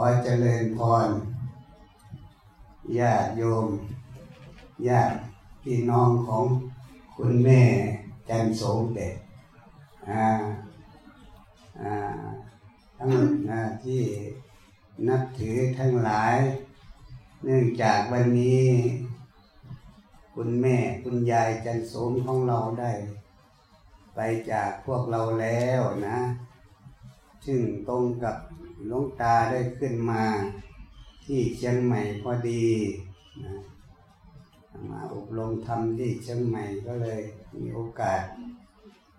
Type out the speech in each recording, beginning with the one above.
อเจริญพรญาติโยมญาติพี่น้องของคุณแม่จันโสมเด็ดทั้งที่นับถือทั้งหลาย เนื่องจากวันนี้ คุณแม่คุณยายจันโสมของเราได้ ไปจากพวกเราแล้วนะ ซึ่งตรงกับ หลวงตาได้ขึ้นมาที่เชียงใหม่พอดีนะมาอบรมธรรมที่เชียงใหม่ก็เลยมีโอกาส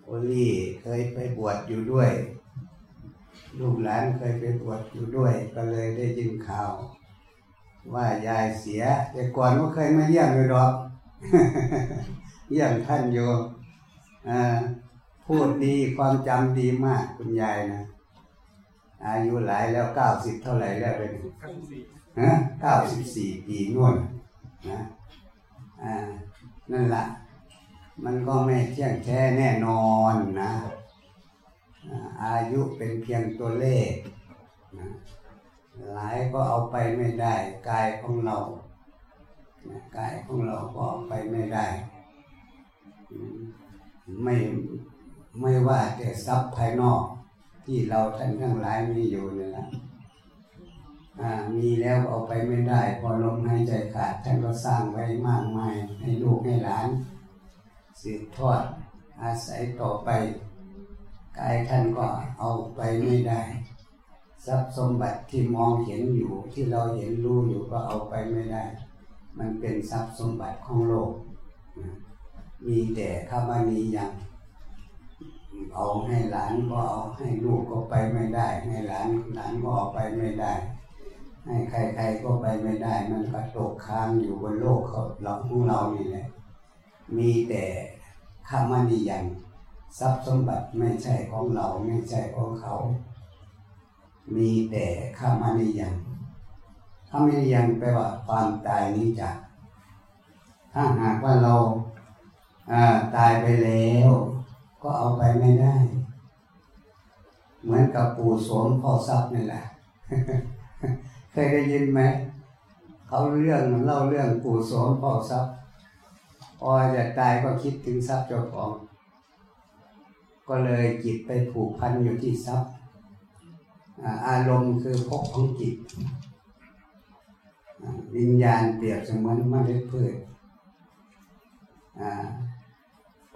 โอลี่เคยไปบวชอยู่ด้วย ลูกหลานเคยไปบวชอยู่ด้วย ก็เลยได้ยินข่าว ว่ายายเสีย แต่ก่อนก็เคยมาเยี่ยมอยู่ดอกเยี่ยมท่านอยู่พูดดีความจำดีมากคุณยายนะ อายุหลายแล้วเก้าสิบเท่าไหร่แล้วเป็นฮะเก้าสิบสี่ปีนู่นนะอ่านั่นแหละมันก็ไม่เที่ยงแท้แน่นอนนะอายุเป็นเพียงตัวเลขนะหลายก็เอาไปไม่ได้กายของเรากายของเราก็เอาไปไม่ได้ ไม่ไม่ว่าแต่ทรัพย์ภายนอก ที่เราท่านทั้งหลายมีอยู่นี่ยนะมีแล้วเอาไปไม่ได้ พอลมหายใจขาดท่านก็สร้างไว้มากมายให้ลูกให้หลาน สืบทอด อาศัยต่อไปกายท่านก็เอาไปไม่ได้ทรัพย์สมบัติที่มองเห็นอยู่ที่เราเห็นรู้อยู่ก็เอาไปไม่ได้ มันเป็นทรัพย์สมบัติของโลก มีแต่ข้ามานีอย่าง เอาให้หลานก็เอาให้ลูกก็ไปไม่ได้ ให้หลานหลานก็ออกไปไม่ได้ ให้ใครๆก็ไปไม่ได้ มันก็ตกค้างอยู่บนโลกเขาเราของเรานี่แหละมีแต่ข้ามานีอย่างทรัพย์สมบัติไม่ใช่ของเราไม่ใช่ของเขา มีแต่ข้ามานีอย่างข้ามานีอย่างแปลว่าความตายนี้จากถ้าหากว่าเราตายไปแล้ว ก็เอาไปไม่ได้ เหมือนกับปู่สวมพ่อทรัพย์นี่แหละ เคยได้ยินไหม เขาเรื่องเล่าเรื่องปู่สวมพ่อทรัพย์พอจะตายก็คิดถึงทรัพย์เจ้าของ ก็เลยจิตไปผูกพันอยู่ที่ทรัพย์อารมณ์คือพกของจิต วิญญาณเปรียบเสมือนเมล็ดพืช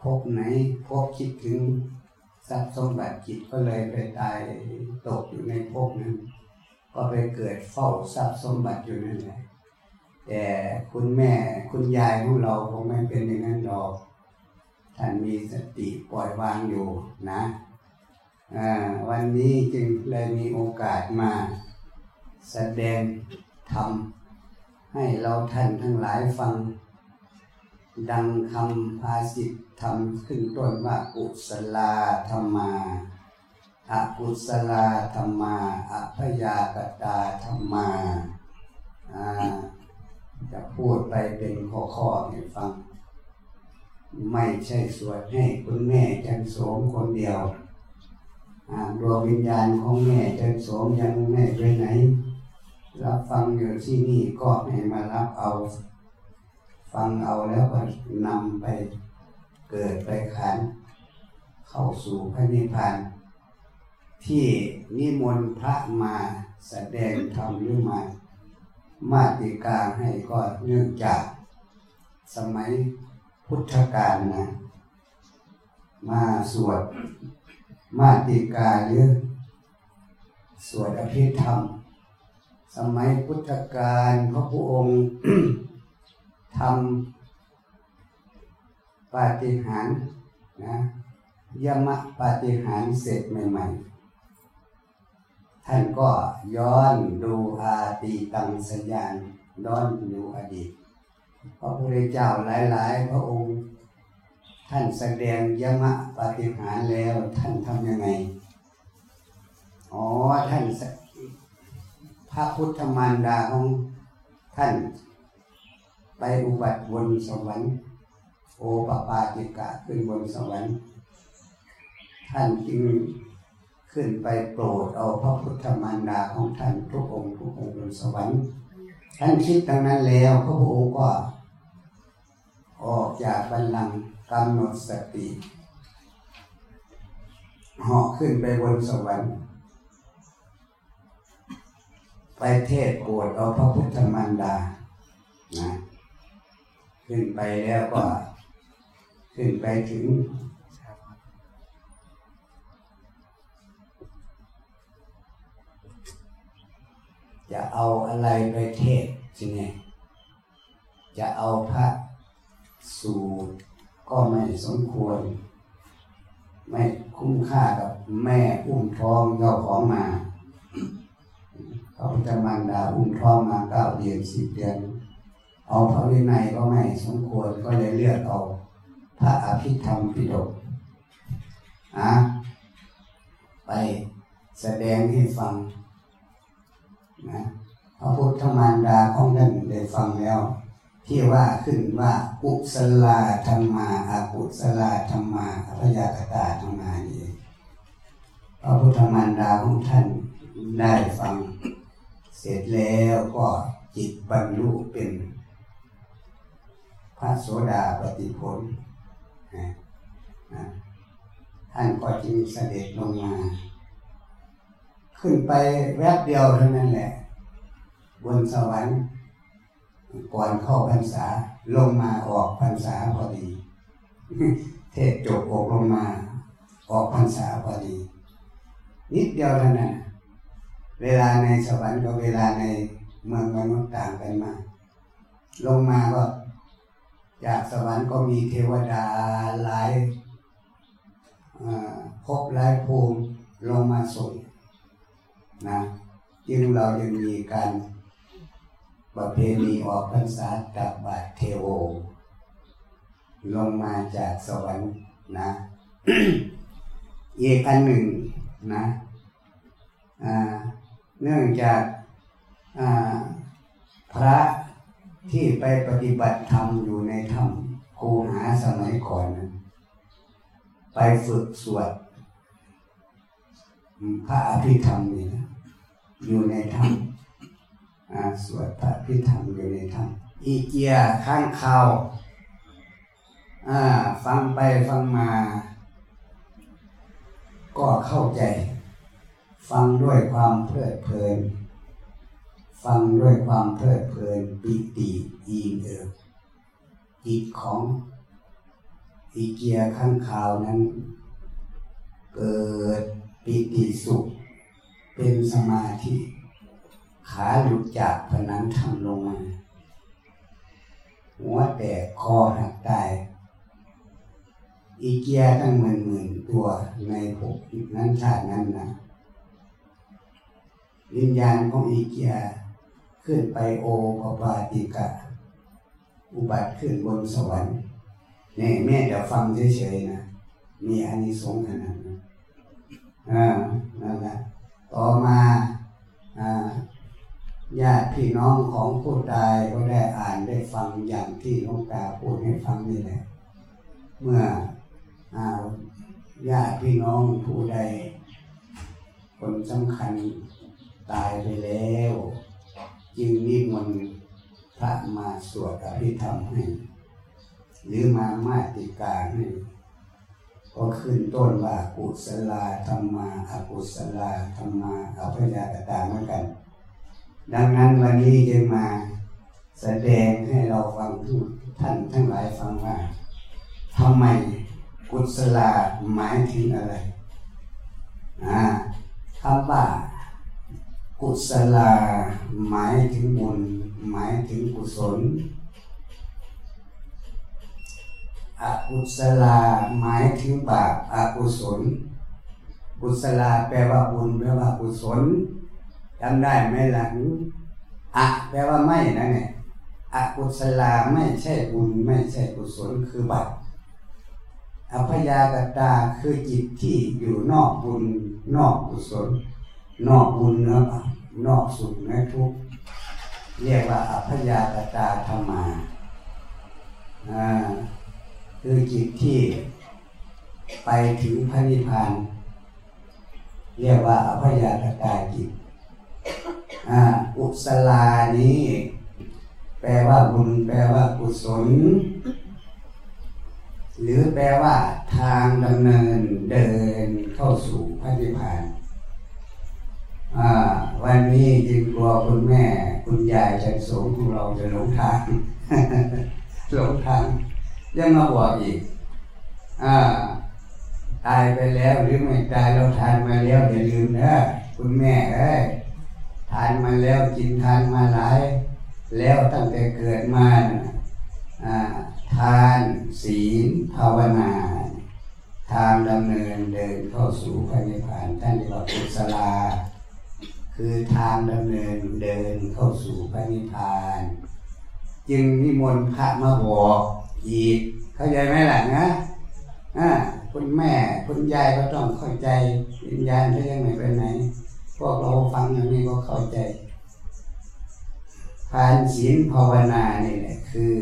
พบไหนพบคิดถึงทรัพย์สมบัติจิตก็เลยไปตายตกอยู่ในภพนั้นก็ไปเกิดเฝ้าทรัพย์สมบัติอยู่นั่นแหละแต่คุณแม่คุณยายของเราคงไม่เป็นอย่างนั้นหรอกท่านมีสติปล่อยวางอยู่นะวันนี้จึงเลยมีโอกาสมาแสดงทำให้เราท่านทั้งหลายฟัง ดังคำภาษิตทำขึ้นต้นว่ากุศลาธรรมาอกุศลาธรรมาอภยากตาธรรมาจะพูดไปเป็นข้อๆให้ฟัง ไม่ใช่สวดให้คุณแม่จันโสมคนเดียวดวงวิญญาณของแม่จันโสมยังไม่ไปไหน รับฟังอยู่ที่นี่ก็ให้มารับเอา ฟังเอาแล้วก็นำไปเกิดไปขัน เข้าสู่พระนิพพาน ที่นิมนต์พระมาแสดงธรรมหรือมามาติกาให้ก็เนื่องจากสมัยพุทธกาลนะมาสวดมาติกาหรือสวดอภิธรรม สมัยพุทธกาลพระพุทธองค์ ทำปาฏิหาริย์นะยมะปาฏิหาริย์เสร็จใหม่ ๆ ท่านก็ย้อนดูอาตีตังสัญญาณย้อนดูอดีตพระพุทธเจ้าหลาย ๆ พระองค์ ท่านแสดงยมะปาฏิหาริย์แล้วท่านทำยังไงอ๋อท่านพระพุทธมารดาของท่าน ไปอุบัติบนสวรรค์โอปปาติกะขึ้นบนสวรรค์ท่านจึงขึ้นไปโปรดเอาพระพุทธมารดาของท่านทุกองค์ทุสวรรค์ท่านคิดดังนั้นแล้วพระองค์ก็ออกจากบัลลังก์กำหนดสติเหาะขึ้นไปบนสวรรค์ ไปเทศโปรดเอาพระพุทธมารดานะ ขึ้นไปแล้วก็ ขึ้นไปถึงจะเอาอะไรไปเทศสิเนี่ยจะเอาพระสูตรก็ไม่สมควร ไม่คุ้มค่ากับแม่อุ้มท้องเจ้าของมาเขาจะมันดาอุ้มท้องมาเก้าเดือนสิบเดือน เอาพระวินัยก็ไม่สมควรก็เลยเลือกเอาพระอภิธรรมปิฎกอะไปแสดงให้ฟังนะพระพุทธมารดาของท่านได้ฟังแล้ว ที่ว่าขึ้นว่ากุศลาธรรมาอากุศลาธรรมาอภยากตาธรรมานี่พระพุทธมารดาของท่านได้ฟัง เสร็จแล้วก็จิตบรรลุเป็น ระโสดาปฏิผลท่านก็จึงเสด็จลงมา ขึ้นไปแวบเดียวเท่านั้นแหละ บนสวรรค์ก่อนเข้าพรรษาลงมาออกพรรษาพอดี เทศจบอกลงมา ออกพรรษาพอดี นิดเดียวเท่านั้นเวลาในสวรรค์กับเวลาในเมืองมนุษย์ต่างกันมาลงมาก็ จากสวรรค์ก็มีเทวดาหลายพบหลายภูมิลงมาส่งนะจึงเรายังมีการประเพณีออกพรรษาตับบาทเทโว ลงมาจากสวรรค์นะอีกอันหนึ่งนะเนื่องจากพระ ที่ไปปฏิบัติธรรมอยู่ในถ้ำคูหาสมัยก่อนนะไปฝึกสวดพระอภิธรรมนี่นะอยู่ในถ้ำสวดพระอภิธรรมอยู่ในถ้ำอีเกียข้างเขาฟังไปฟังมา ก็เข้าใจ ฟังด้วยความเพลิดเพลิน ฟังด้วยความเพลิดเพลินปิติอีเอิบจิตของอีเกียข้างข่าวนั้น เกิดปิติสุข เป็นสมาธิ ขาหลุดจากผนังทำลงมาหัวแตกคอหักตาย อีเกียตั้งหมื่นหมื่นตัวในภพนั้นชาตินั้นนะวิญญาณของอีเกีย ขึ้นไปโอปปาติกะ อุบัติขึ้นบนสวรรค์นี่แม่จะฟังเฉยๆนะ มีอานิสงส์ขนาดนั้นอ่านั่นแหละต่อมาอ่าญาติพี่น้องของผู้ตายก็ได้อ่านได้ฟังอย่างที่หลวงตาพูดให้ฟังนี่แหละ เมื่ออาญาติพี่น้องผู้ใด คนสำคัญตายไปแล้ว จึงนิมนต์พระมาสวดอภิธรรมให้ หรือมามาติกาให้ก็ขึ้นต้นว่ากุศลาธรรมาอกุศลาธรรมาอภยากตาเหมือนกัน ดังนั้นวันนี้จึงมาแสดงให้เราฟังทุกท่านทั้งหลายฟังว่าทำไมกุศลาหมายถึงอะไรคำว่า กุศลาหมายถึงบุญ หมายถึงกุศล อกุศลาหมายถึงบาปอกุศล กุศลาแปลว่าบุญแปลว่ากุศลจำได้ไหมหลังอะแปลว่าไม่นะเนี่ยอกุศลาไม่ใช่บุญไม่ใช่กุศลคือบาปอภยากตาคือจิตที่อยู่นอกบุญนอกกุศล นอกบุญเนาะนอกสุขนะทุกเรียกว่าอภยากตาธรรมาคือจิตที่ไปถึงพระนิพพานเรียกว่าอภยากตาจิตอุศลานี้ แปลว่าบุญ แปลว่ากุศล หรือแปลว่าทางดำเนินเดินเข้าสู่พระนิพพาน วันนี้จึงกลัวคุณแม่ คุณยายจันสงของเราจะหลงทางหลงทางยังมาบอกอีกอตายไปแล้วหรือไม่ตายเราทานมาแล้วอย่าลืมนะคุณแม่เอ้ยทานมาแล้วกินทานมาหลาย แล้วตั้งแต่เกิดมาทานศีลภาวนาทางดำเนินเดินเข้าสู่พระนิพพานท่านเรียกว่ากุศลา คือทางดำเนินเดินเข้าสู่พระนิพพาน จึงนิมนต์พระมาบอกอีกเข้าใจไหมล่ะนะอ่าคุณแม่คุณยายก็ต้องเข้าใจวิญญาณเขายังไม่ไปไหน พวกเราฟังอย่างนี้ก็เข้าใจทานศีลภาวนานี่แหละคือ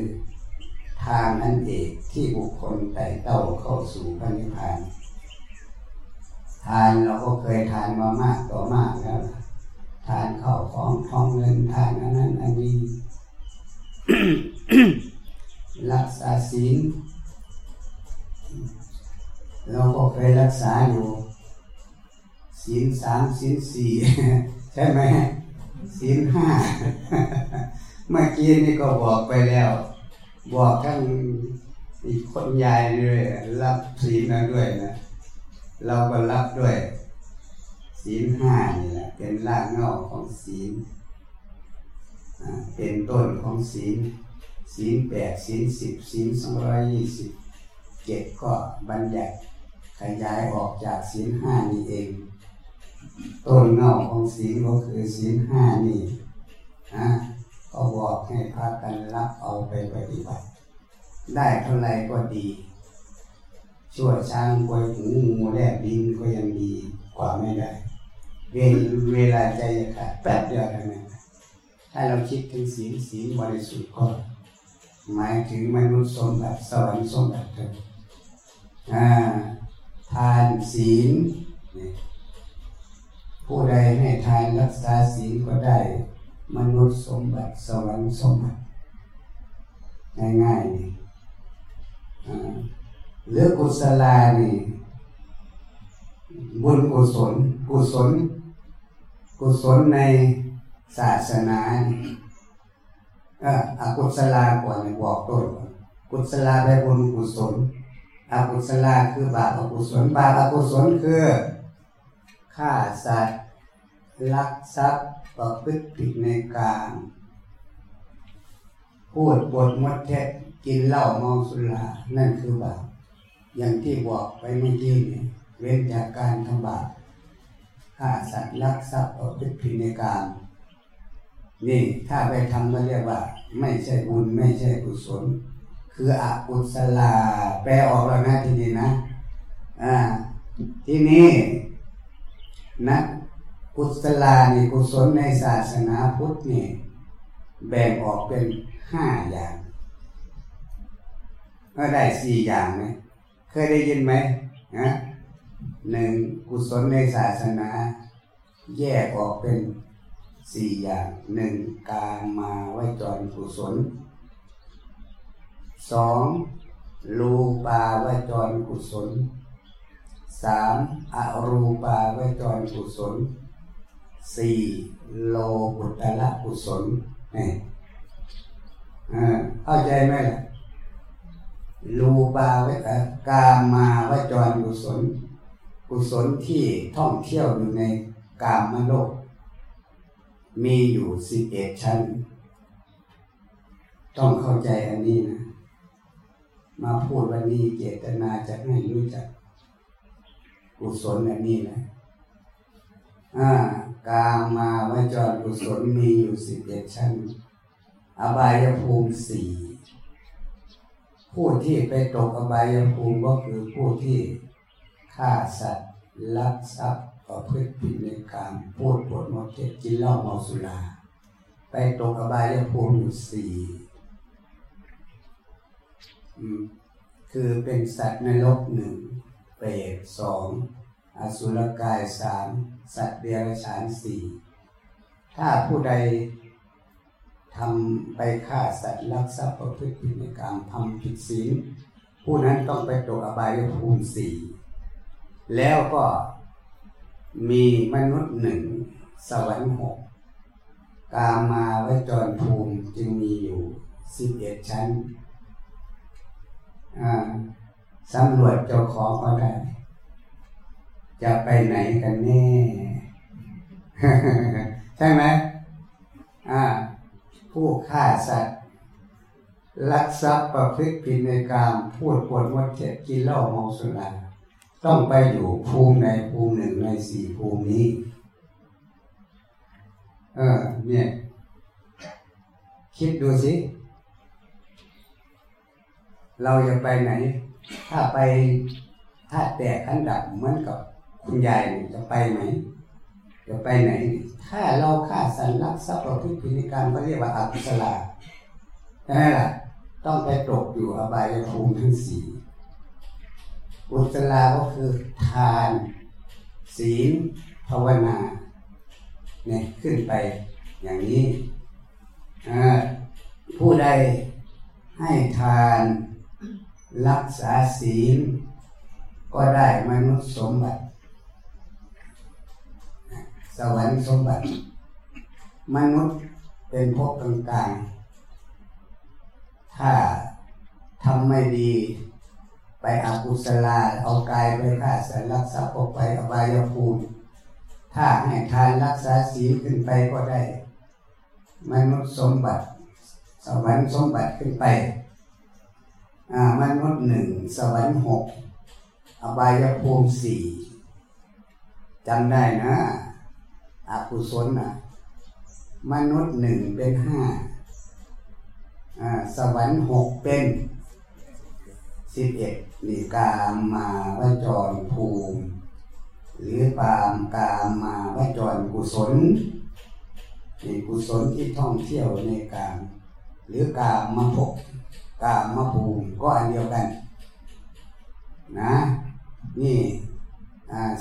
ทางนันเอกที่บุคคลไต่เต้าเข้าสู่พระนิพพาน ทานเราก็เคยทานมามากต่อมากแล้ว ทานข้าวของทองเงินทานอันนั้นอันนี้รักษาศีลเราก็เคยรักษาอยู่ศีลสามศีลสี่ใช่ไหมศีลห้าเมื่อกี้นี่ก็บอกไปแล้ว บอกทั้งอีกคนยายด้วยรับศีลนั้นด้วยนะ เราก็รับด้วย ศีลห้านี่แหละเป็นรากเหง้าของศีลเป็นต้นของศีลศีลแปดศีลสิบศีลสองร้อยยี่สิบเจ็ดก็บัญญัติขยายออกจากศีลห้านี่เอง ต้นเงาของศีลก็คือศีลห้านี่นะก็บอกให้พากันรับเอาไปปฏิบัติ ได้เท่าไรก็ดีชั่วช้างควยหูงูแลบดินก็ยังดีกว่าไม่ได้ เวเวลาใจขาดแป๊บเดียวเท่านั้นถ้าเราคิดถึงศีลศีลบริสุทธิ์ก็หมายถึงมนุษย์สมบัติสวรรค์สมบัติเถิดทานศีลผู้ใดให้ทานรักษาศีลก็ได้ มนุษย์สมบัติสวรรค์สมบัติง่ายๆนี่หรือกุศลานี่บุญกุศลกุศล กุศลในศาสนาเอออกุศลาก่อนบอกต้นกุศลาได้บุญกุศลอกุศลาคือบาปอกุศลบาปอกุศลคือฆ่าสัตว์ลักทรัพย์ประพฤติผิดในกลางพูดบทมดเท็จกินเหล้าเมาสุรานั่นคือบาปอย่างที่บอกไปเมื่อกี้เนี่ยเว้นจากการทำบาป ฆ่าสัตว์ลักทรัพย์ประพฤติผิดในกางนี่ถ้าไปทำก็เรียกว่า ไม่ใช่บุญไม่ใช่กุศล คืออกุศลาแปลออกแล้วนะทีนี้นะอ่าทีนี้นะกุศลานี่กุศลในศาสนาพุทธนี่แบ่งออกเป็นห้าอย่างก็ได้สี่อย่างไหมเคยได้ยินไหมนะ หนึ่งกุศลในศาสนา แยกออกเป็นสี่อย่างหนึ่งการมาไว้จรกุศลสองรูปาวจรกุศลสามอรูปาวจรกุศลสี่โลกุตละกุศลนี่เข้าใจไหมล่ะรูปาวกามมาวจรกุศล กุศลที่ท่องเที่ยวอยู่ในกามมโลก มีอยู่สิบเอ็ดชั้น ต้องเข้าใจอันนี้นะ มาพูดวันนี้เจตนาจะให้รู้จัก กุศลอันนี้นะอ่ากามมาวจรกุศลมีอยู่สิบเอ็ดชั้น อบายภูมิสี่ผู้ที่ไปตกอบายภูมิก็คือผู้ที่ ฆ่าสัตว์ลักทรัพย์ประพฤติผิดในการพูดปดมดเจ็บกินเหล้าเมาสุราไปตกอบายภูมิอยู่สี่คือเป็นสัตว์ในโลกหนึ่งเปรตสองอสุรกายสามสัตว์เดรัจฉานสี่ถ้าผู้ใดทำไปฆ่าสัตว์ลักทรัพย์ประพฤติผิดในการทำผิดศีลผู้นั้นต้องไปตกอบายภูมิสี่ แล้วก็มีมนุษย์หนึ่ง สวรรค์หกกามาวจรภูมิจึงมีอยู่สิบเอ็ดชั้นสำรวจเจ้าของก็ได้ จะไปไหนกันแน่ ใช่ไหมผู้ฆ่าสัตว์ลักทรัพย์ประพฤติผิดในการพูดปวดมดเจ็บกินเหล้าเมาสุรา ต้องไปอยู่ภูมิในภูมิหนึ่งในสี่ภูมินี้ เออ เนี่ย คิดดูสิ เราจะไปไหน ถ้าไปถ้าแตกขันดับเหมือนกับคุณยายจะไปไหมจะไปไหน ถ้าเราฆ่าสันลักทรัพย์ประพฤติผิดในการก็เรียกว่าอกุศลาใช่ไหมล่ะ ต้องไปตกอยู่อบายภูมิทั้งสี่ อุตลาก็คือทาน ศีลภาวนาเนี่ยขึ้นไปอย่างนี้ผู้ใดให้ทานรักษาศีล ก็ได้มนุษย์สมบัติ สวรรค์สมบัติ มนุษย์เป็นพวกกลางๆถ้าทำไม่ดี ไปอากุศลาเอากายไปฆ่าสัตว์รักษาออกไปอบายภูมิถ้าให้ทานรักษาศีลขึ้นไปก็ได้มนุษย์สมบัติสวรรค์สมบัติขึ้นไปมนุษย์หนึ่งสวรรค์หกอบายภูมิสี่จำได้นะอากุศลนะมนุษย์หนึ่งเป็นห้าสวรรค์หกเป็นสิบเอ็ด นี่กามมาวจรภูมิ หรือปามกามมาวจรกุศลนี่กุศลที่ท่องเที่ยวในกามหรือกามมาพกกามมาภูมิก็อันเดียวกัน นะนี่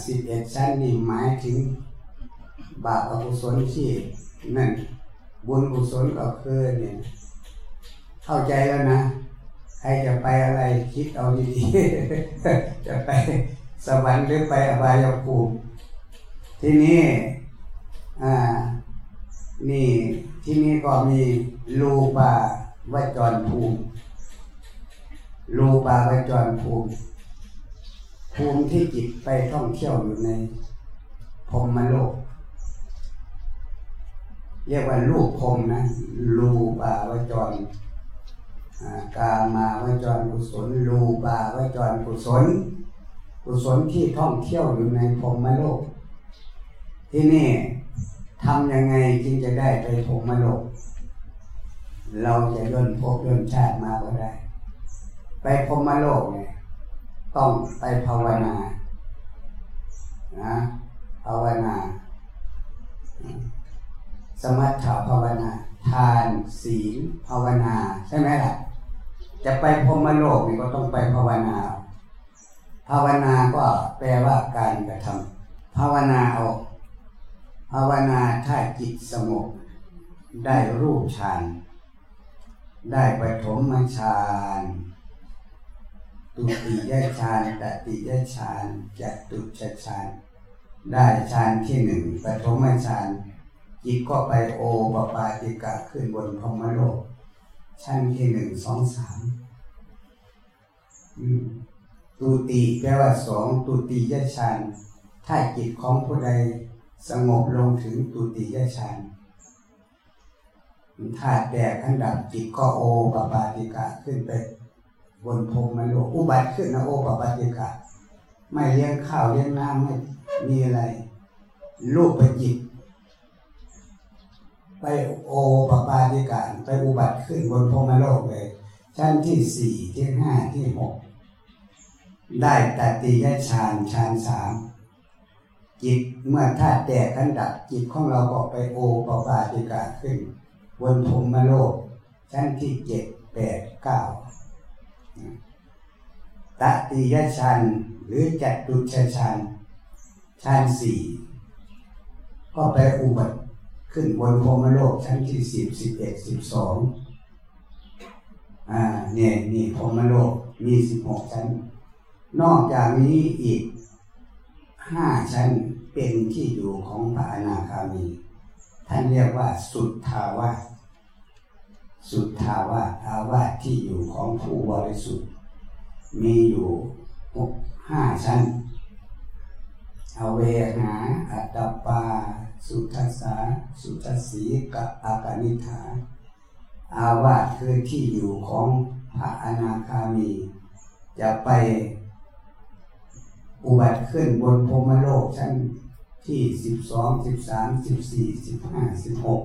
สิบเอ็ดชั้นนี่หมายถึง บาปอกุศลที่นั่นบุญกุศลก็คือเนี่ยเข้าใจแล้วนะ ใครจะไปอะไรคิดเอาดีๆจะไปสวรรค์หรือไปอบายภูมิที่นี่อ่านี่ที่นี่ก็มีรูปาวจรภูมิรูปาวจรภูมิ ภูมิที่จิตไปท่องเที่ยวอยู่ในพรมโลก เรียกว่ารูปพรมนะรูปาวจร กามาวจรกุศลรูปาวจรกุศล กุศลที่ท่องเที่ยวอยู่ในพรมโลก ที่นี่ทำยังไงจึงจะได้ไปพรมโลก เราจะย่นพบย่นชาติมาก็ได้ ไปพรมโลกเนี่ยต้องไปภาวนานะภาวนา สมัถภาวนา ทานศีลภาวนา ใช่ไหมล่ะ จะไปพรมโลกนี่ก็ต้องไปภาวนา ภาวนาก็แปลว่าการกระทำภาวนาเอา ภาวนาถ้าจิตสงบได้รูปฌานได้ปฐมฌานตุติยฌานตติยฌานจตุชฌานได้ฌานที่หนึ่งปฐมฌานจิตก็ไปโอปปาติกะขึ้นบนพรมโลก ชั้นที่หนึ่งสองสามตูตีแปลว่าสองตูตียะชานถ้าจิตของผู้ใดสงบลงถึงตูตียะชานถ้าแตกขันดับจิตก็โอปปาติกะขึ้นไป บนพรมโลกอุบัติขึ้นนะโอปปาติกะ ไม่เลี้ยงข้าวเลี้ยงน้ำไม่มีอะไรลูกไปจิต ไปโอปปาติกาไปอุบัติขึ้นบนพมโลกเลย ชั้นที่สี่ที่ห้าที่หกได้ตติยฌานฌานสามจิตเมื่อธาตุแตกขันดับจิตของเราก็ไปโอปปาติกาขึ้นบนพรมโลกชั้นที่เจ็ดแปดเก้าตติยฌานหรือจัตุชฌานฌานสี่ก็ไปอุบัติ ขึ้นบนพรมโลกชั้นที่สิบสิบเอ็ดสิบสองอ่าเนี่ยนี่พรมโลกมีสิบหกชั้น นอกจากนี้อีกห้าชั้นเป็นที่อยู่ของพระอนาคามี ท่านเรียกว่าสุดทาวาสุดทาวาอาวาสที่อยู่ของผู้บริสุทธิ์ มีอยู่หกห้าชั้น อเวหาอัตตปา สุทัสสาสุทัสสีกับอากานิฐา อาวาสคือที่อยู่ของพระอนาคามี จะไปอุบัติขึ้นบนพรมโลกชั้นที่สิบสองสิบสามสิบสี่สิบห้าสิบหก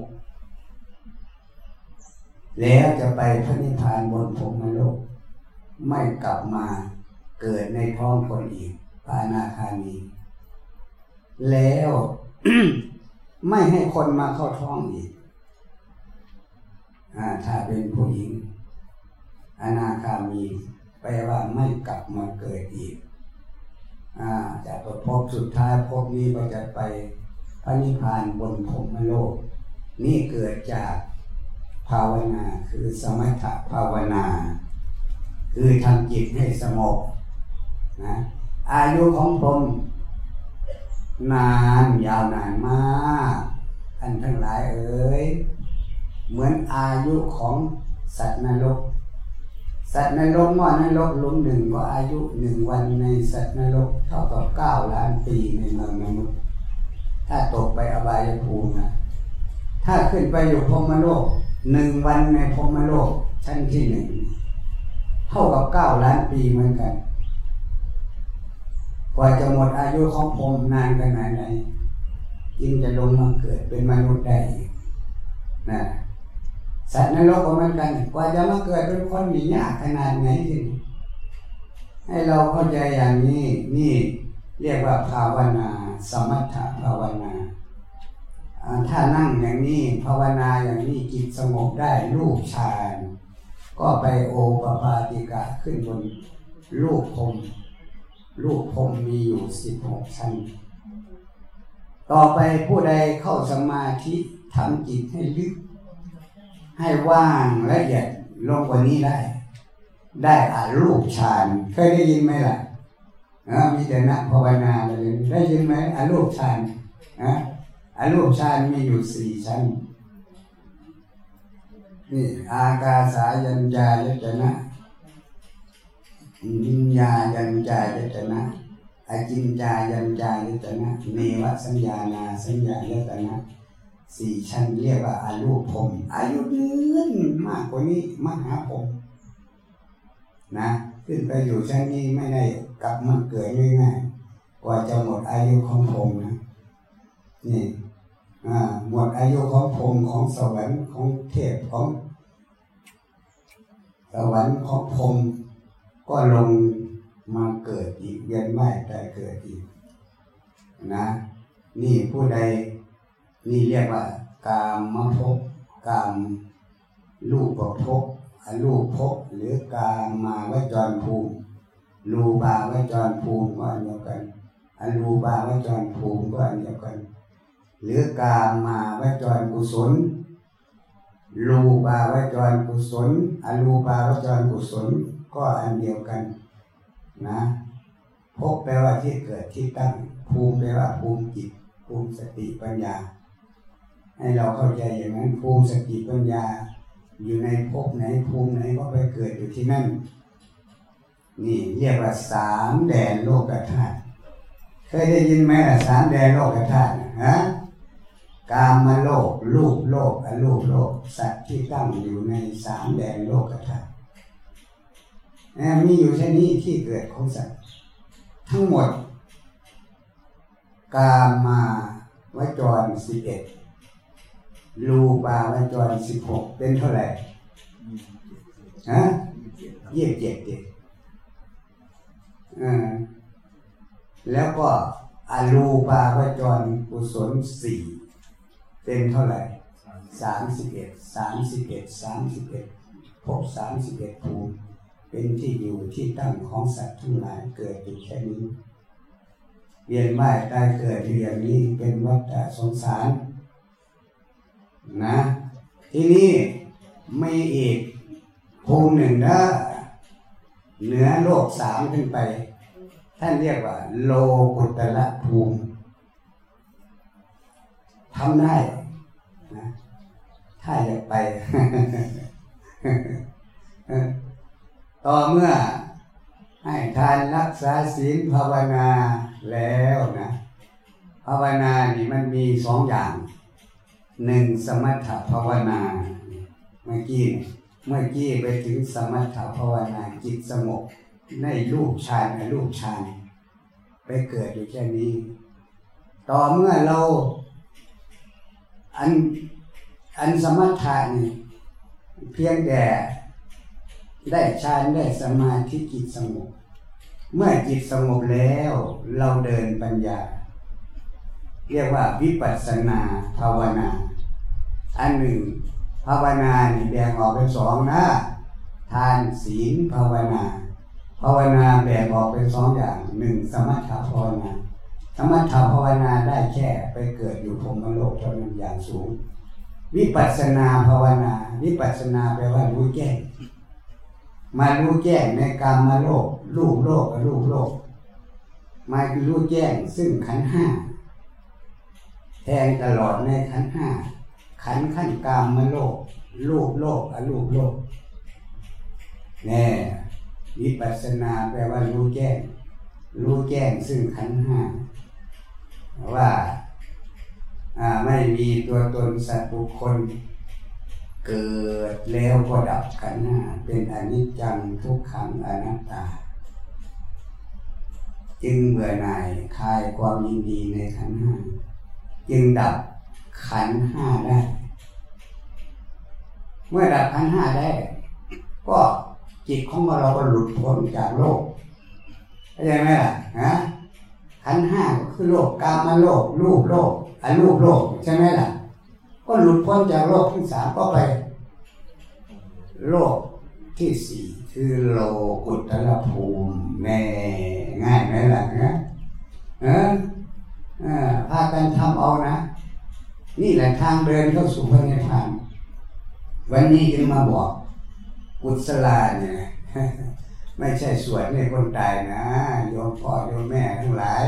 แล้วจะไปพระนิพพานบนพรมโลก ไม่กลับมาเกิดในท้องคนอีกพระอนาคามี แล้ว ไม่ให้คนมาเข้าท้องอีกอถ้าเป็นผู้หญิง อนาคามีแปลว่าไม่กลับมาเกิดอีกจะไปพบสุดท้ายพบนี้ก็จะไปพระนิพพานบนพรมโลก นี่เกิดจากภาวนาคือสมถะภาวนา คือทำจิตให้สงบนะอายุของผม นานยาวนานมากท่านทั้งหลายเอ๋ยเหมือนอายุของสัตว์นรก สัตว์นรกม้อนรกลุมหนึ่งก็อายุหนึ่งวันในสัตว์นรกเท่ากับเก้าล้านปีในเมืองมนุษย์ถ้าตกไปอบายภูมินะถ้าขึ้นไปอยู่พรมโลกหนึ่งวันในพรมโลกชั้นที่หนึ่งเท่ากับเก้าล้านปีเหมือนกัน กว่าจะหมดอายุของพรมนานขนาดไหนยิ่งจะลงมาเกิดเป็นมนุษย์ได้นะสัตว์นรกก็เหมือนกัน กว่าจะมาเกิดเป็นคนมียากขนาดไหนที่ให้เราเข้าใจอย่างนี้ นี่เรียกว่าภาวนา สมถะภาวนา ถ้านั่งอย่างนี้ภาวนาอย่างนี้จิตสงบได้รูปฌาน ก็ไปโอปปาติกะขึ้นบนรูปพรม รูปพรมมีอยู่สิบหกชั้น ต่อไปผู้ใดเข้าสมาธิทำจิตให้ลึก ให้ว่างละเอียดลงกว่านี้ได้ ได้อารูปฌานเคยได้ยินไหมล่ะมีแต่นักภาวนาเลยได้ยินไหมอารูปฌานนะอารูปฌานมีอยู่สี่ชั้นนี่อากาสายัญญายตนะ วิญญายัญญายตนะอาจินญายัญญายตนะเนวสัญญานาสัญญายตนะสี่ชั้นเรียกว่าอายุพรมอายุยืนมากกว่านี้มหาพรมนะขึ้นไปอยู่ชั้นนี้ไม่ได้กลับมาเกิดง่ายๆกว่าจะหมดอายุของพรมนะนี่หมดอายุของพรมของสวรรค์ของเทพของสวรรค์ของพรม ก็ลงมาเกิดอีกเวียนว่ายแต่เกิดอีกนะ นี่ผู้ใดนี่เรียกว่ากามมภพกามลูกประภพอรูปภพหรือกามมาวจรภูมิรูบาวจรภูมิก็อันเดียวกันอรูปาวจรภูมิก็อันเดียวกัน หรือกามาวจรกุศลรูปาวจรกุศลอรูปาวจรกุศล ก็อันเดียวกันนะภพแปลว่าที่เกิดที่ตั้ง ภูมิแปลว่าภูมิจิต ภูมิสติปัญญา ให้เราเข้าใจอย่างนั้นภูมิสติปัญญา อยู่ในภพไหนภูมิไหนก็ไปเกิดอยู่ที่นั่น นี่เรียกว่าสามแดนโลกธาตุเคยได้ยินไหมล่ะสามแดนโลกธาตุฮะกามมาโลกรูปโลกอรูปโลกสัตว์ที่ตั้งอยู่ในสามแดนโลกธาตุ มีอยู่แค่นี้ที่เกิดของสัตว์ทั้งหมด กามมาวจรสิบเอ็ดรูปาวจรสิบหกเป็นเท่าไหร่ฮะยี่สิบเจ็ดเด็ดแล้วก็อรูปาวจรกุศลสี่เป็นเท่าไหร่สามสิบเอ็ดสามสิบเอ็ดสามสิบเอ็ดพบสามสิบเอ็ดภูมิ เป็นที่อยู่ที่ตั้งของสัตว์ทั้งหลายเกิดอยู่แค่นี้ เวียนว่ายตายเกิดอยู่อย่างนี้เป็นวัฏสงสาร นะ ที่นี่มีอีกภูมิหนึ่งนะเหนือโลกสามขึ้นไป ท่านเรียกว่า โลกุตละภูมิทำได้นะถ้าอยากไป ต่อเมื่อให้ทานรักษาศีลภาวนาแล้วนะภาวนานี่มันมีสองอย่างหนึ่งสมถภาวนาเมื่อกี้เมื่อกี้ไปถึงสมถภาวนาจิตสงบในรูปฌานในรูปฌานไปเกิดอยู่แค่นี้ ต่อเมื่อเราอันอันสมถะนี่เพียงแต่ ได้ฌานได้สมาธิจิตสงบ เมื่อจิตสงบแล้ว เราเดินปัญญา เรียกว่าวิปัสสนาภาวนา อันหนึ่ง ภาวนานี่แบ่งออกเป็นสองนะทานศีลภาวนา ภาวนาแบ่งออกเป็นสองอย่างหนึ่งสมถภาวนาสมถภาวนาได้แค่ไปเกิดอยู่พรมโลกเท่านั้นอย่างสูง วิปัสสนาภาวนา วิปัสสนาแปลว่ารู้แจ้ง มารู้แจ้งในกรรมมาโลกรูปโลกกับรูปโลก มาคือรู้แจ้งซึ่งขันห้าแทงตลอดในขันห้าขันขั้นกรรมมาโลกรูปโลกกับรูปโลกแน่วิปัสสนาแปลว่ารู้แจ้ง รู้แจ้งซึ่งขันห้าว่าไม่มีตัวตนสัตว์บุคคล เกิดแล้วก็ดับขันธ์ห้าเป็นอนิจจังทุกขังอนัตตา จึงเบื่อหน่ายคลายความยินดีในขันห้าจึงดับขันห้าได้ เมื่อดับขันห้าได้ ก็จิตของเราก็หลุดพ้นจากโลกเข้าใจไหมล่ะฮะขันห้าก็คือโลกกามาโลกรูปโลกอรูปโลกใช่ไหมล่ะ ก็หลุดพ้นจากโลกที่สามก็ไป โลกที่สี่คือโลกุตรภูมิแม่ง่ายไหมล่ะนะเออพากันทำเอานะ นี่แหละทางเดินเข้าสู่พระนิพพานวันนี้จึงมาบอกกุศลาเนี่ยไม่ใช่สวดในคนตายนะโยมพ่อโยมแม่ทั้งหลาย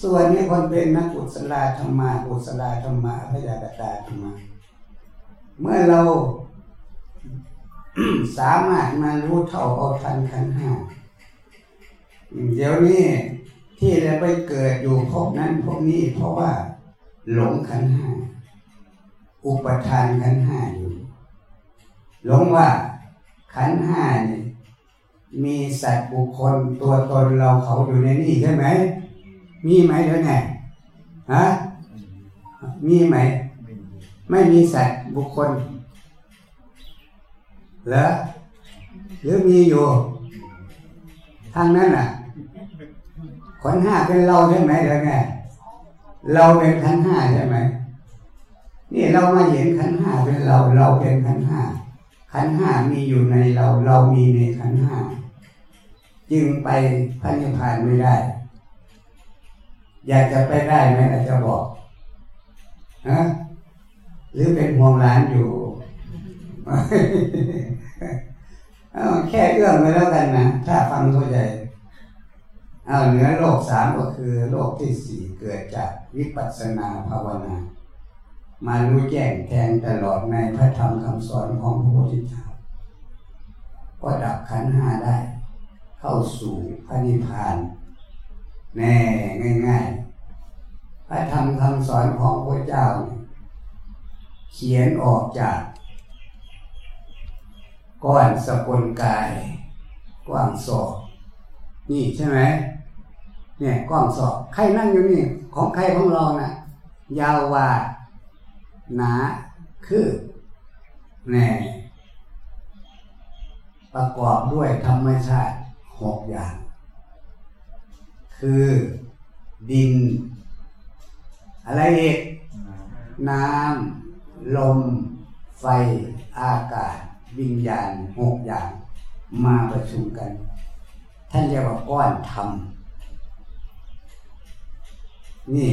ส่วนนี้คนเป็นนักกุศลธรรมะกุศลธรรมะพยากตาธรรมะเมื่อเราสามารถมารู้เท่าเอาทันขันห้าเดี๋ยวนี้ที่เราไปเกิดอยู่พบนั้นพบนี้เพราะว่า หลงขันห้าอุปทานขันห้าอยู่ หลงว่าขันห้านี่มีสัตว์บุคคลตัวตนเราเขาอยู่ในนี้ใช่ไหม มีไหมเดี๋ยวไงฮะมีไหม ไม่มีสัตว์บุคคลเหรอหรือมีอยู่ ทางนั้นอะขันห้าเป็นเราใช่ไหมเดี๋ยวไงเราเป็นขันห้าใช่ไหมนี่เรามาเห็นขันห้าเป็นเรา เราเป็นขันห้าขันห้ามีอยู่ในเรา เรามีในขันห้าจึงไปพันธิพานไม่ได้ อยากจะไปได้ไหมอาจจะบอกฮะหรือเป็นห่วงร้านอยู่แค่เอื้อมไปแล้วกันนะ ถ้าฟังเข้าใจเอาเหนือโลกสามก็คือโลกที่สี่เกิดจากวิปัสสนาภาวนา มารู้แจ้งแทงตลอดในพระธรรมคำสอนของพระพุทธเจ้าก็ดับขันห้าได้ เข้าสู่พระนิพพาน แน่ง่ายๆพระธรรมคำสอนของพระเจ้า เขียนออกจาก ก้อนสกุลกายกว้างศอกนี่ใช่ไหมเนี่ยกว้างศอกใครนั่งอยู่นี่ ของใครของเรานะ่ะ ยาวว่าหนาคือแน่ประกอบด้วยธรรมชาติหกอย่าง คือดิน อะไรอีก น้ำ ลม ไฟ อากาศ วิญญาณหกอย่างมาประชุมกัน ท่านเรียกว่าก้อนธรรม นี่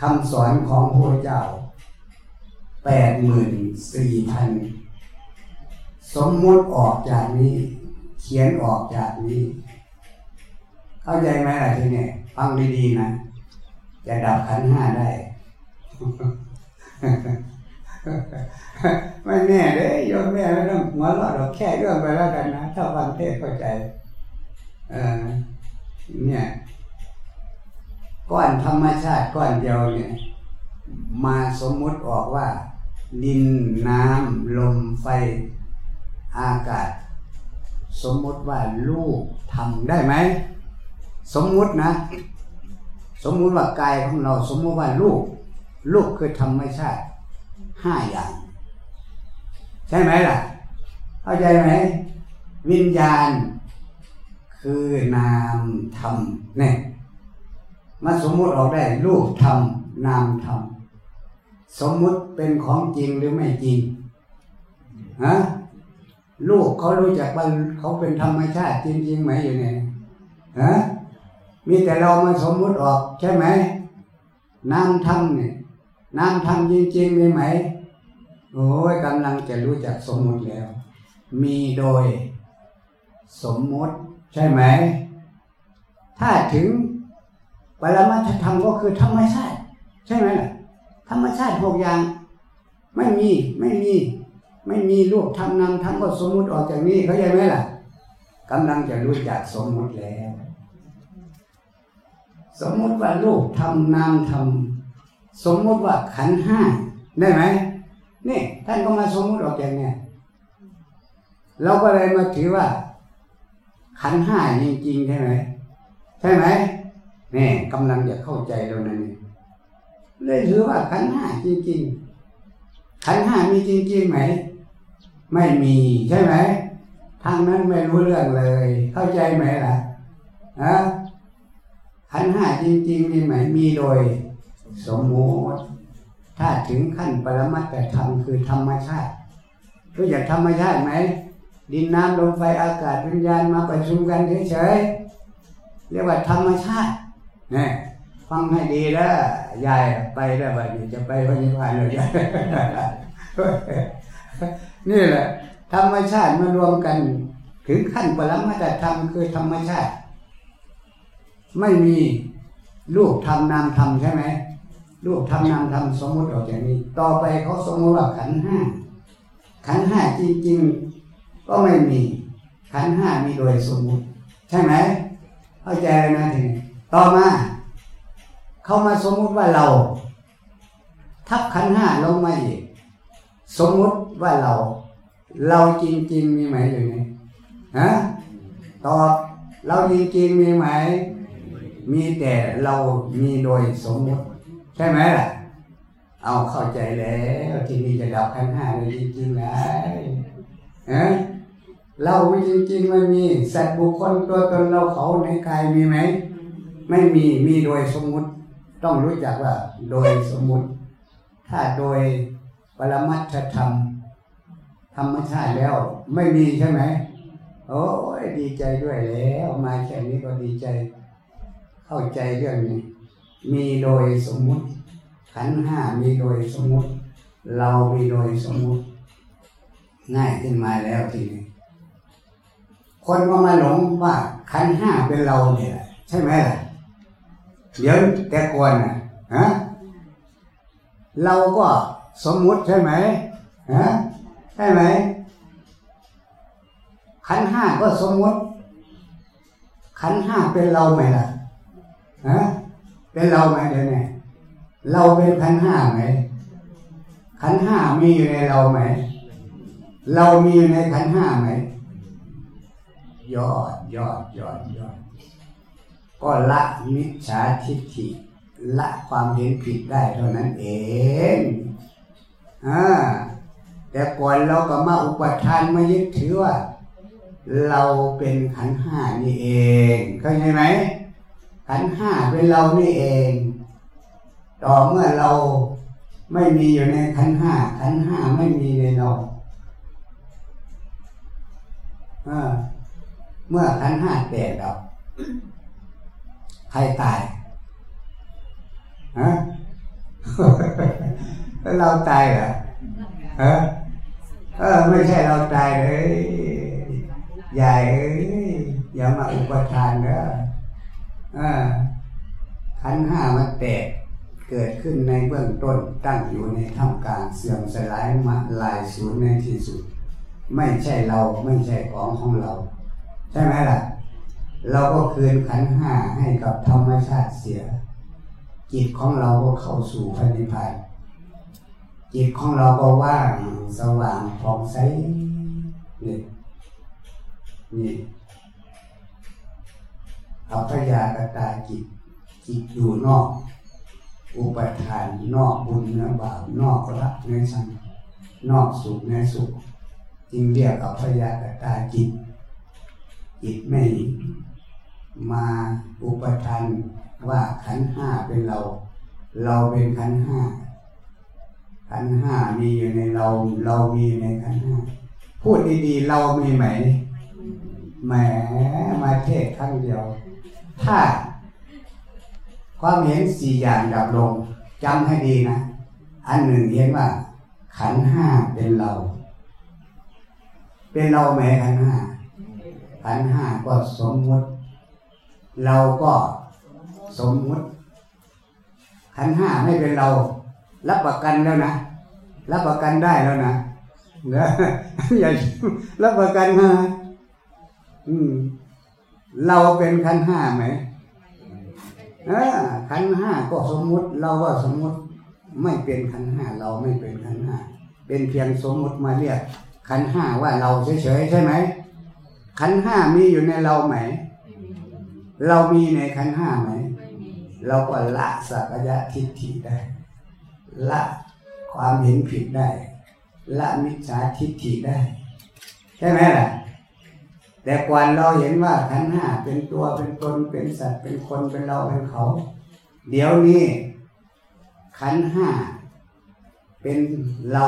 คำสอนของพระเจ้าแปดหมื่นสี่พันสมมติออกจากนี้ เขียนออกจากนี้ เข้าใจไหมล่ะทีนี้ฟังดีๆนะ จะดับขันห้าได้ ไม่แน่เลยโยมแม่ไม่ต้องหัวเราะเราแค่เรื่องไปแล้วกันนะถ้าฟังเทศเข้าใจ เออเนี่ยก้อนธรรมชาติก้อนเดียวเนี่ย มาสมมุติออกว่า ดินน้ำลมไฟอากาศ สมมุติว่าลูกทำได้ไหม สมมุตินะ สมมุติว่ากายของเราสมมุติว่าลูก ลูกคือธรรมชาติห้าอย่าง ใช่ไหมล่ะ เข้าใจไหม วิญญาณ คือนามธรรมเนี่ยมาสมมุติออกได้รูปธรรมนามธรรมสมมุติเป็นของจริงหรือไม่จริงฮะลูกเขารู้จักว่าเขาเป็นธรรมชาติจริงๆไหมอยู่เนี่ยฮะ มีแต่เรามาสมมุติออกใช่ไหมนามธรรมเนี่ยนามธรรมจริงๆมีไหม โอ้ยกำลังจะรู้จักสมมุติแล้ว มีโดยสมมุติ ใช่ไหม ถ้าถึงปรมัตธรรมก็คือธรรมชาติ ใช่ไหมล่ะธรรมชาติหกอย่าง ไม่มีไม่มี ไม่มีรูปทำนามทำก็สมมุติออกจากนี้เขาใจไหมล่ะกำลังจะรู้จักสมมุติแล้ว สมมติว่ารูปทำนามทำสมมติว่าขันห้าได้ไหมนี่ท่านก็มาสมมติออกจากเนี่ยเราก็เลยมาถือว่า ขันห้าจริงๆใช่ไหมใช่ไหมนี่กำลังจะเข้าใจแล้วนั่นเองเลยถือว่าขันห้าจริงๆ ขันห้ามีจริงๆไหม ไม่มีใช่ไหมทางนั้นไม่รู้เรื่องเลย เข้าใจไหมล่ะฮะ ขันห้าจริงๆมีไหมมีโดยสมมติถ้าถึงขั้นปรมัตถธรรมคือธรรมชาติรู้จักธรรมชาติไหม ดินน้ำลมไฟอากาศวิญญาณมาประชุมกันเฉยๆเรียกว่าธรรมชาตินี่ฟังให้ดีแล้วยายไปแล้วบัดนี้จะไปพระนิพพานเลยยายนี่แหละ ธรรมชาติมารวมกัน ถึงขั้นปรมาตธรรมคือธรรมชาติ ไม่มีลูกทำนามทำใช่ไหมลูกทำนามทำสมมติออกจากนี้ ต่อไปเขาสมมติว่าขันห้าขันห้าจริงๆ ก็ไม่มีขันห้ามีโดยสมมุติ ใช่ไหมเข้าใจเลยนะทีนี้ต่อมาเขามาสมมุติว่าเรา ทับขันห้าลงมาอีกสมมุติว่าเรา เราจริง ๆ มีไหมหรือไงฮะตอบเราจริงๆมีไหม มีแต่เรามีโดยสมมติใช่ไหมล่ะ เอาเข้าใจแล้วที่นี่จะดับขันห้าเลยจริงๆเลยฮะเราไม่จริงๆไม่มีสัตว์บุคคลตัวตนเราเขาในกายมีไหม ไม่มีมีโดยสมมุติ ต้องรู้จักว่า โดยสมมุติ ถ้าโดยปรมัตถธรรม ธรรมชาติแล้ว ไม่มีใช่ไหมโอ้ยดีใจด้วยแล้ว มาแค่นี้ก็ดีใจ เข้าใจเรื่องนี้ มีโดยสมมุติ ขันห้ามีโดยสมมุติ เรามีโดยสมมุติ ง่ายขึ้นมาแล้วทีนี้คนก็มาหลงว่าขันห้าเป็นเราเนี่ยใช่ไหมล่ะเดี๋ยวแต่ก่อนนะฮะเราก็สมมุติใช่ไหมฮะใช่ไหมขันห้าก็สมมุติ ขันห้าเป็นเราไหมล่ะ ฮะเป็นเราไหมเดี๋ยวนี้เราเป็นขันห้าไหมขันห้ามีอยู่ในเราไหม เรามีอยู่ในขันห้าไหมยอดยอดยอดยอดก็ละมิจฉาทิฏฐิละความเห็นผิดได้เท่านั้นเองอ่าแต่ก่อนเราก็มาอุปทานมายึดถือว่า เราเป็นขันห้านี่เองเข้าใจไหม ขันห้าเป็นเรานี่เอง ต่อเมื่อเราไม่มีอยู่ในขันห้าขันห้าไม่มีในเราเมื่อขันห้าแตกดับใครตายฮะเราตายเหรอเออเออไม่ใช่เราตายเลยใหญ่เอ้ยอย่ามาอุปทานเด้อ ขันห้ามันแตกเกิดขึ้นในเบื้องต้นตั้งอยู่ในท่ามกลางเสื่อมสลายมาลายสูญในที่สุด ไม่ใช่เราไม่ใช่ของของเรา ใช่ไหมล่ะ เราก็คืนขันห้าให้กับธรรมชาติเสีย จิตของเราก็เข้าสู่พระนิพพานจิตของเราก็ว่างสว่างผ่องใสนี่นี่ อัพยากตาจิต จิตอยู่นอก อุปทานนอกบุญเนื้อบาปนอกรักเนื้อชังนอกสุขเนื้อสุข จึงเรียกอัพยากตาจิต จิตไม่มาอุปทานว่าขันห้าเป็นเรา เราเป็นขันห้าขันห้ามีอยู่ในเรา เรามีในขันห้าพูดดีๆ เรามีไหมแหมมาเทศครั้งเดียว ถ้าความเห็นสี่อย่างดับลงจำให้ดีนะ อันหนึ่งเห็นว่า ขันห้าเป็นเรา เป็นเราไหมขันห้าขันห้าก็สมมุติ เราก็สมมุติ ขันห้าไม่เป็นเรา รับประกันแล้วนะ รับประกันได้แล้วนะเนอะอย่ารับประกันมาอืม เราเป็นขันห้าไหมขันห้าก็สมมุติเราว่าสมมุติไม่เป็นขันห้าเราไม่เป็นขันห้าเป็นเพียงสมมุติมาเรียกขันห้าว่าเราเฉยๆใช่ไหมขันห้ามีอยู่ในเราไหม เรามีในขันห้าไหม เราก็ละสักยะทิฏฐิได้ ละความเห็นผิดได้ ละมิจฉาทิฏฐิได้ ใช่ไหมล่ะ แต่ก่อนเราเห็นว่าขันห้าเป็นตัวเป็นตนเป็นสัตว์เป็นคนเป็นเราเป็นเขา เดี๋ยวนี้ขันห้าเป็นเรา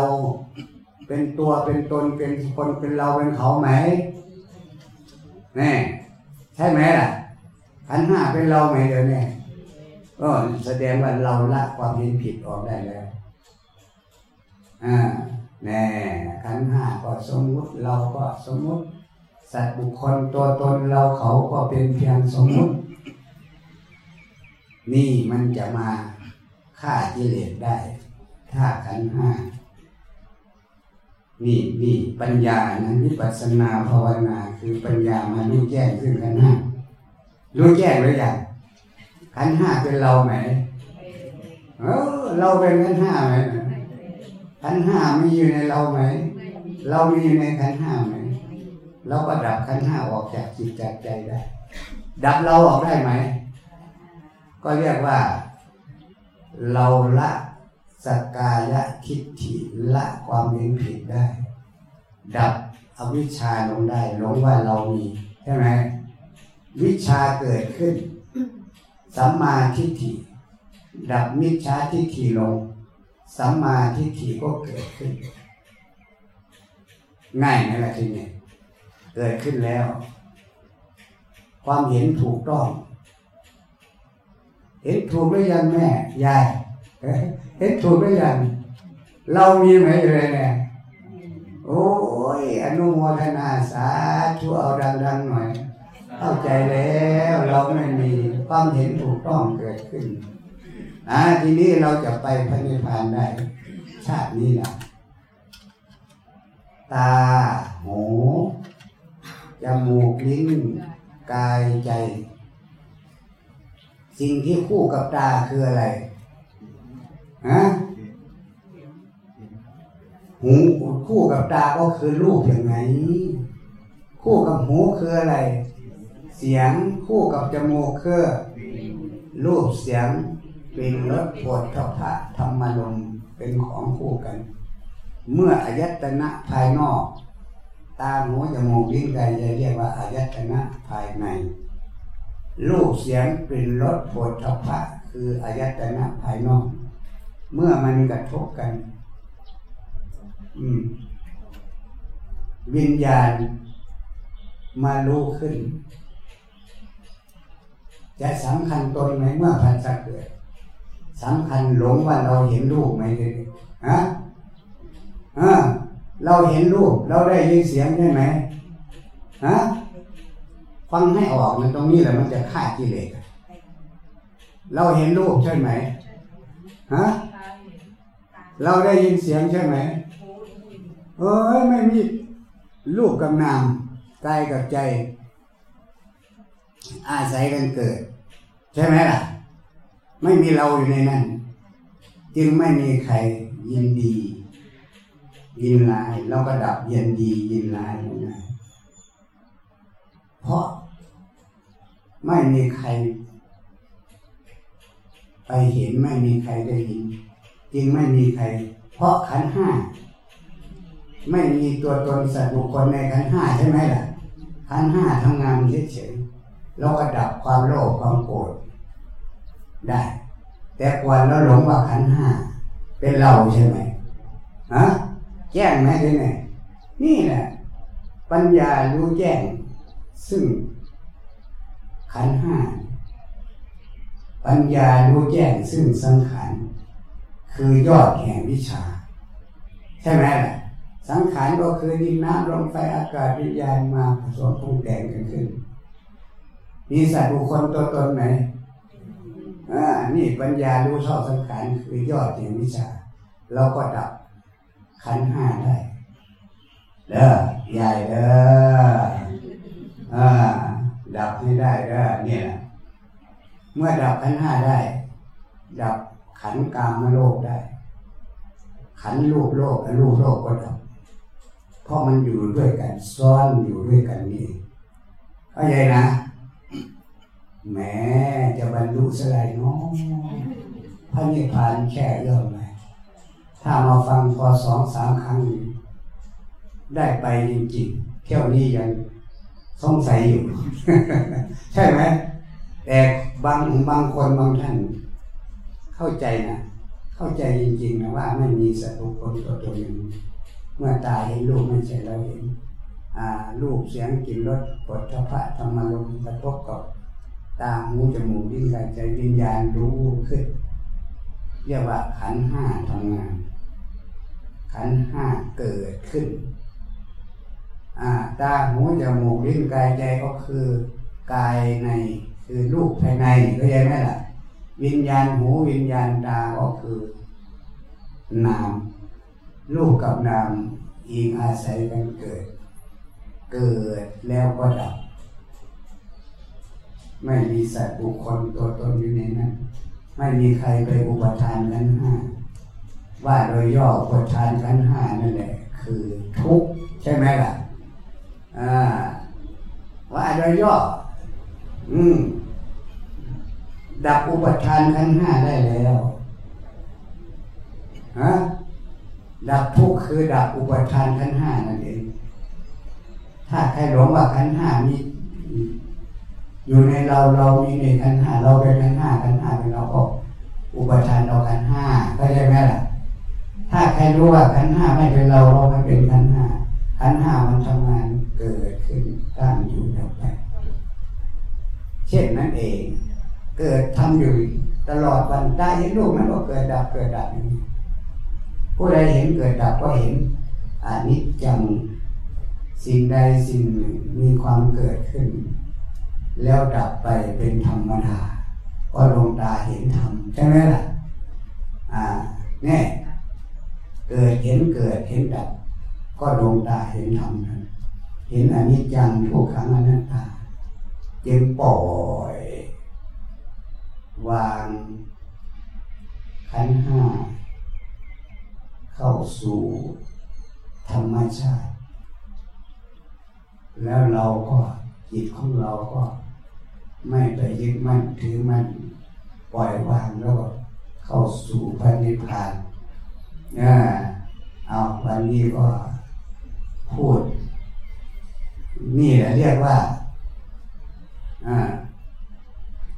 เป็นตัวเป็นตนเป็นคนเป็นเราเป็นเขาไหมแน่ใช่ไหมล่ะขันห้าเป็นเราไหมเดี๋ยวนี้ก็แสดงว่าเราละความเห็นผิดออกได้แล้วอ่าแน่ขันห้าก็สมมุติเราก็สมมุติ สัตว์บุคคลตัวตนเราเขาก็เป็นเพียงสมมุติ นี่มันจะมาฆ่ากิเลสได้ถ้าขันห้านี่นี่ปัญญานั้นวิปัสนาภาวนาคือปัญญามารู้แจ้งขึ้นขันห้ารู้แจ้งหรือยังขันห้าเป็นเราไหมเออเราเป็นขันห้าไหมขันห้ามีอยู่ในเราไหม เรามีอยู่ในขันห้าไหม เราก็ดับขันห้าออกจากจิตจากใจได้ ดับเราออกได้ไหม ก็เรียกว่า เราละสกายะทิฏฐิละความเห็นผิดได้ ดับอวิชชาลงได้ลงว่าเรามีใช่ไหมวิชาเกิดขึ้น สัมมาทิฏฐิ ดับมิจฉาทิฏฐิลง สัมมาทิฏฐิก็เกิดขึ้น ง่ายไหมล่ะทีนี้ เกิดขึ้นแล้ว ความเห็นถูกต้อง เห็นถูกหรือยังแม่ยายเห็นถูกหรือยังเรามีไหมเลยเนี่ยโอ้ยอนุโมทนาสาธุเอาดังๆหน่อย เข้าใจแล้วเราไม่มีความเห็นถูกต้องเกิดขึ้นอ่าทีนี้เราจะไปพระนิพพานได้ ชาตินี้นะตาหู จมูกลิ้นกายใจ สิ่งที่คู่กับตาคืออะไรฮะหูคู่กับตาก็คือรูปอย่างไงคู่กับหูคืออะไร เสียงคู่กับจมูกคือรูปเสียงเป็นรสปวดทพะธรรมลมเป็นของคู่กัน เมื่ออายตนะภายนอก ตาหูจมูกลิ้นกายจะเรียกว่าอายตนะภายในรูปเสียงเป็นรสปวดทพะคืออายตนะภายนอก เมื่อมันกระทบกันอืมวิญญาณมารู้ขึ้น จะสำคัญตนไหมเมื่อพันธ์เกิดสำคัญหลงว่าเราเห็นรูปไหมเลยฮะฮะ เราเห็นรูป เราได้ยินเสียงใช่ไหมฮะฟังให้ออกมันตรงนี้แหละมันจะฆ่ากิเลสเราเห็นรูปใช่ไหมฮะเราได้ยินเสียงใช่ไหมเอ้ยไม่มีรูปกับนามกายกับใจ อาศัยกันเกิด ใช่ไหมล่ะ ไม่มีเราอยู่ในนั้น จึงไม่มีใครยินดี ยินลายเราก็ดับเยินดียินลายไม่ได้เพราะไม่มีใคร ไปเห็นไม่มีใครได้ยินจึงไม่มีใคร เพราะขันห้าไม่มีตัวตนสัตว์บุคคลในขันห้าใช่ไหมล่ะขันห้าทำงานเฉยๆเราก็ดับความโลภความโกรธได้ แต่ก่อนเราหลงว่าขันห้าเป็นเราใช่ไหมฮะ แจ้งไหมที่ไหนนี่แหละปัญญารู้แจ้ง ซึ่ง ขันห้าปัญญารู้แจ้งซึ่งสังขารคือยอดแห่งวิชา ใช่ไหมล่ะสังขารก็คือดินน้ำลมไฟอากาศวิญญาณมาผสมปรุงแต่งกันขึ้นมีสัตว์บุคคลตัวตนไหนอ่านี่ปัญญารู้ชอบสังขารคือยอดแห่งวิชา เราก็ดับ ขันห้าได้เด้อใหญ่เด้ออ่าดับให้ได้เด้อเนี่ย เมื่อดับขันห้าได้ ดับขันกามโลกได้ ขันรูปโลกและรูปโลกก็ดับเพราะมันอยู่ด้วยกันซ้อนอยู่ด้วยกันนี่เข้าใจนะแม้จะบรรลุสลายน้องพระนิพพานแค่เรื่องไหม ถ้ามาฟังพอสองสามครั้ง ได้ไปจริงๆเที่ยวนี้ยังสงสัยอยู่ ใช่ไหมแต่บางบางคนบางท่าน เข้าใจนะเข้าใจจริงๆนะว่าไม่มีสัตว์บุคคลตัวตนหนึ่งเมื่อตายเห็นรูปไม่ใช่เราเห็นรูปเสียงกลิ่นรสปวดทพะธรรมลมกระทบกับตาหูจมูกลิ้นกายใจวิญญาณรู้ขึ้น เรียกว่าขันห้าทำงาน ขันห้าเกิดขึ้นตาหูจมูกลิ้นกายใจก็คือกายในคือรูปภายในเข้าใจไหมล่ะ วิญญาณหูวิญญาณตาก็คือนามรูปกับนามอิงอาศัยกันเกิด เกิดแล้วก็ดับ ไม่มีสัตว์บุคคลตัวตนอยู่ในนั้น ไม่มีใครไปอุปทานขันห้า ว่าโดยย่ออุปทานขั้นห้านั่นแหละคือทุกข์ใช่ไหมล่ะว่าโดยย่อ อืม ดับอุปทานขั้นห้าได้แล้วฮะดับทุกข์คือดับอุปทานขั้นห้านั่นเอง ถ้าใครหลงว่าขั้นห้ามีอยู่ในเราเรามีในขันห้าเราเป็นขันห้าขันห้าเป็นเราก็อุปทานเราขันห้าก็ใช่ไหมล่ะ ถ้าใครรู้ว่าขันห้าไม่เป็นเราเราไม่เป็นขันห้าขันห้ามันทำงานเกิดขึ้นตั้งอยู่แล้วไป เช่นนั้นเอง เกิดทำอยู่ตลอดวันได้เห็นลูกนั้นก็เกิดดับเกิดดับอย่างนี้ผู้ใดเห็นเกิดดับก็เห็นอนิจจังสิ่งใดสิ่งหนึ่งมีความเกิดขึ้น แล้วดับไปเป็นธรรมดาก็ลงตาเห็นธรรมใช่ไหมล่ะ อ่าเนี่ย เกิดเห็นเกิดเห็นดับ ก็ลงตาเห็นธรรมนั้นเห็นอนิจจังทุกขังอนัตตา จึงปล่อย วางขันห้า เข้าสู่ธรรมชาติ แล้วเราก็จิตของเราก็ไม่ไปยึดมั่นถือมั่นปล่อยวางแล้วเข้าสู่พระนิพพาน นี่ยเอาวันนี้ก็พูด นี่แหละเรียกว่า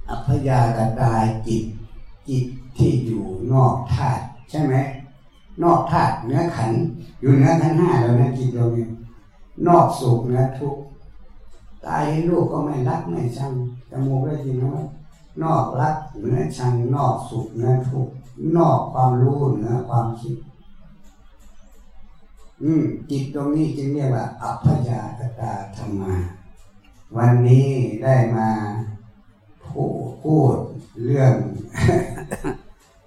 อัพยากตายจิต จิตที่อยู่นอกธาตุใช่ไหม นอกธาตุเนื้อขัน อยู่เนื้อขันห้าแล้วนะจิตเราเนี่ยนอกสุขเนื้อทุกข์ตายให้ลูกก็ไม่รักไม่ชังจมูกได้ยินไหมนอกรักเนื้อชัง นอกสุขเนื้อทุกข์นอกความรู้เนื้อความคิด อืม จิตตรงนี้จึงเรียกว่า อัพยาตตาธรรมา วันนี้ได้มาพูดพูดเรื่อง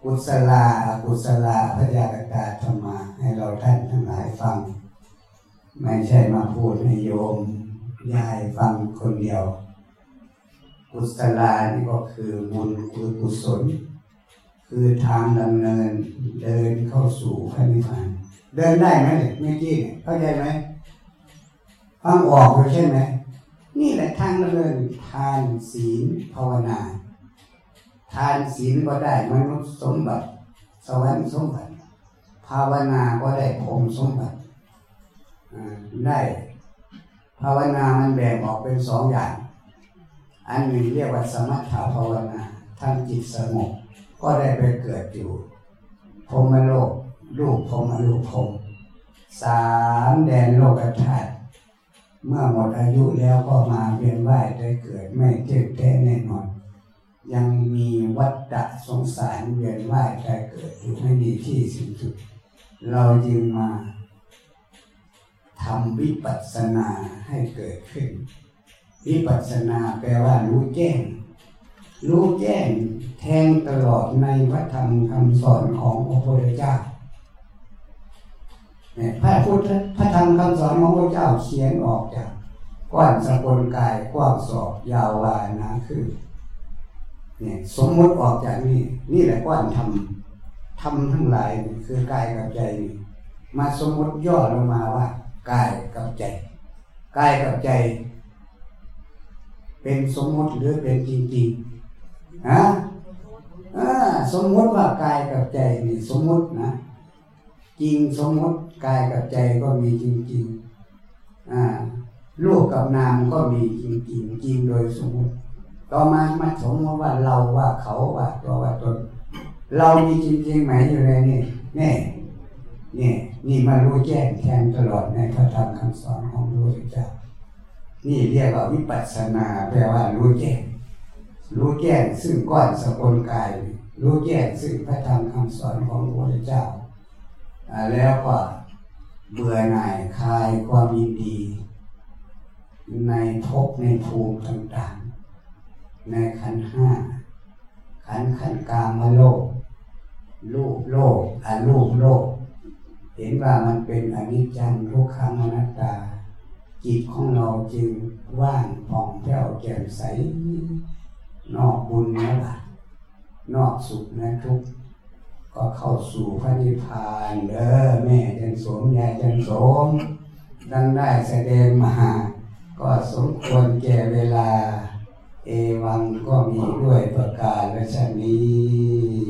กุศลากุศลาพยาตตาธรรมา ให้เราท่านทั้งหลายฟัง ไม่ใช่มาพูดให้โยมยายฟังคนเดียว กุศลานี่ก็คือบุญคือกุศล คือทางดำเนินเดินเข้าสู่พระนิพพาน เดินได้ไหมเนี่ยเมื่อกี้เนี่ยเข้าใจไหมฟังออกเลยใช่ไหมนี่แหละทางดำเนินทานศีลภาวนา ทานศีลก็ได้มนุษย์สมบัติ สวรรค์สมบัติ ภาวนาก็ได้พรมสมบัติได้ ภาวนามันแบ่งออกเป็นสองอย่าง อันหนึ่งเรียกว่าสมถะภาวนาทำจิตสงบก็ได้ไปเกิดอยู่พรมโลก รูปพรมอรูปพรมสามแดนโลกธาตุเมื่อหมดอายุแล้วก็มาเวียนว่ายได้เกิดไม่เจ็บแท้แน่นอน ยังมีวัฏฏะสงสารเวียนว่ายได้เกิดอยู่ไม่มีที่สิ้นสุด เราจึงมาทำวิปัสสนาให้เกิดขึ้น วิปัสสนาแปลว่ารู้แจ้ง รู้แจ้งแทงตลอดในพระธรรมคำสอนของพระพุทธเจ้า พระพุทธพระธรรมคำสอนของพระเจ้าเขียนออกจากกว้านสกลกายกว้างศอกยาววานาคือเนี่ยสมมติออกจากนี่นี่แหละกว้านทำทำทั้งหลายคือกายกับใจนี่มาสมมติย่อลงมาว่ากายกับใจกายกับใจ เป็นสมมติหรือเป็นจริงๆฮะสมมติว่ากายกับใจนี่สมมตินะ จริงสมมติ กายกับใจก็มีจริงๆอ่าลูกกับนามก็มีจริงจริงจริงโดยสมมติ ต่อมามาสมมติว่าเราว่าเขาว่าตัวว่าตน เรามีจริงๆไหมอยู่ในนี่แน่นี่นี่มารู้แจ้งแทงตลอดในพระธรรมคำสอนของพระพุทธเจ้านี่เรียกว่าวิปัสสนาแปลว่ารู้แจ้งรู้แจ้งซึ่งก้อนสกุลกาย รู้แจ้งซึ่งพระธรรมคำสอนของพระพุทธเจ้าแล้วก็ เบื่อหน่ายคลายความยินดี ในภพในภูมิต่างๆ ในขันห้าขันขันกามโลก รูปโลกอรูปโลก เห็นว่ามันเป็นอนิจจังทุกขังอนัตตา จิตของเราจึงว่างผ่องแผ้วแจ่มใส นอกบุญนะบนอกสุขนะทุกข์ ก็เข้าสู่พระนิพพานเด้อแม่จันสมยายจันสมดังได้แสดงมา ก็สมควรแก่เวลา เอวังก็มีด้วยประกาศและชนี้